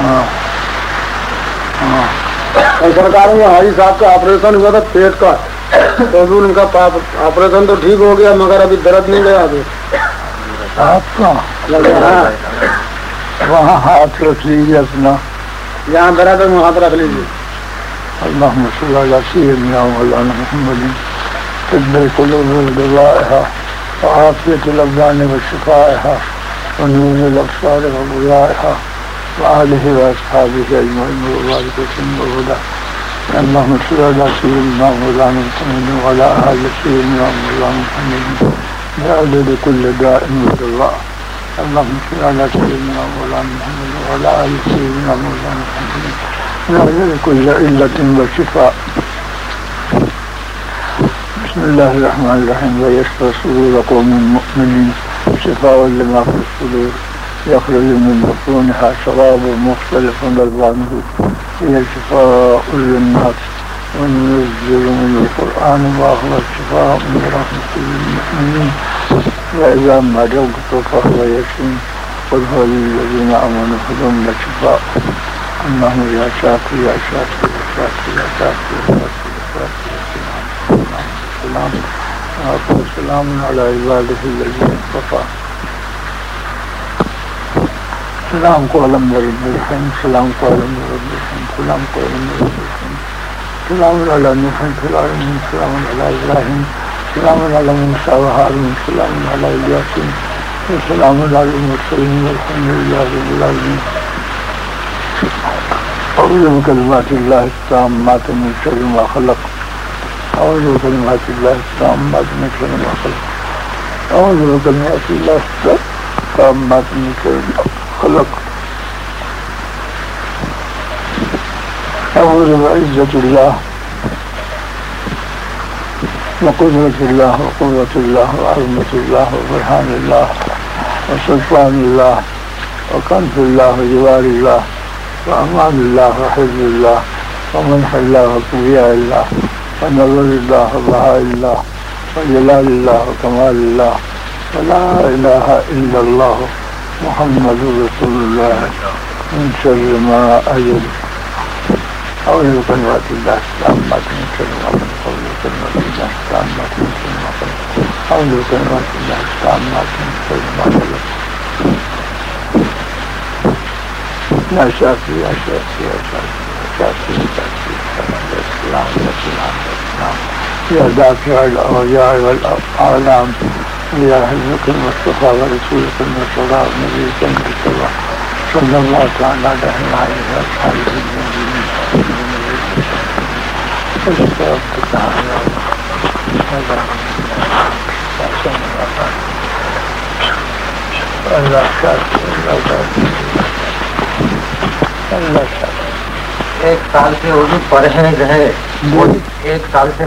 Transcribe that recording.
ہاں۔ ہاں۔ سرکار میں حاجی صاحب کا آپریشن ہوا تھا پیٹ کا۔ تو ان کا آپریشن تو ٹھیک ہو گیا مگر ابھی درد نہیں گیا ابھی۔ آپ کا؟ ہاں وہاں ہاتھ رکھ لیجیے اپنا۔ جہاں درد ہے وہاں ہاتھ رکھ لیجیے اللهم صل على سيدنا مولانا محمد طب القلوب ودوائها وعافية الأبدان وشفائها ونور الأبصار وضيائها وآله وأصحابه أجمعين وبارك وسلم وهدى اللهم صل على سيدنا مولانا محمد وعلى آل سيدنا مولانا محمد. بعدد كل داء ودواء اللهم صل على سيدنا مولانا محمد وعلى آل سيدنا مولانا محمد. كل علة وشفاء بسم الله الرحمن الرحيم ويشفى صدور قوم المؤمنين شفاء لما في الصدور يخرج من بطونها شراب مختلف ألوانه هي شفاء للناس وننزل من القرآن ما هو شفاء من رحمة للمؤمنين وإذا ما مرضت فهو يشفين قل هو للذين آمنوا هدى شفاء اللهم يا شافي يا شافي يا شافي يا شافي يا شافي يا شافي السلام عليكم السلام على عباده الذين اصطفى. سلام قولا من رب الرحيم سلام قولا من رب الرحيم سلام قولا من رب الرحيم سلام على نوح في سلام على ابراهيم سلام على موسى وهارون سلام على الياسين سلام والحمد رب أعوذ بكلمات الله التامات من شر ما خلق أعوذ بكلمات الله التامات من شر ما خلق أعوذ بكلمات الله التامات من شر ما خلق أعوذ بعزة الله وقدرة الله وقوة الله وعظمة الله وبرهان الله وسلطان الله وكنف الله وجوار الله وأمان الله وحفظ الله ومنح الله وكبرياء الله ونظر الله وبهاء الله وجلال الله وكمال الله ولا إله إلا الله محمد رسول الله من شر ما أجد أعوذ بكلمات الله التامات من شر ما خلق أعوذ بكلمات الله التامات من شر ما خلق أعوذ بكلمات الله التامات من شر ما خلق يا شافي يا شافي يا شافي يا شافي يا شافي يا سلام يا سلام يا سلام يا دافع الأوجاع والأعلام يا حزبك المصطفى ورسولك المصطفى ونبيك المصطفى صلى الله تعالى عليه وعلى المؤمنين استغفر تعالى الله ایک سال سے اردو پڑھے گئے ایک سال سے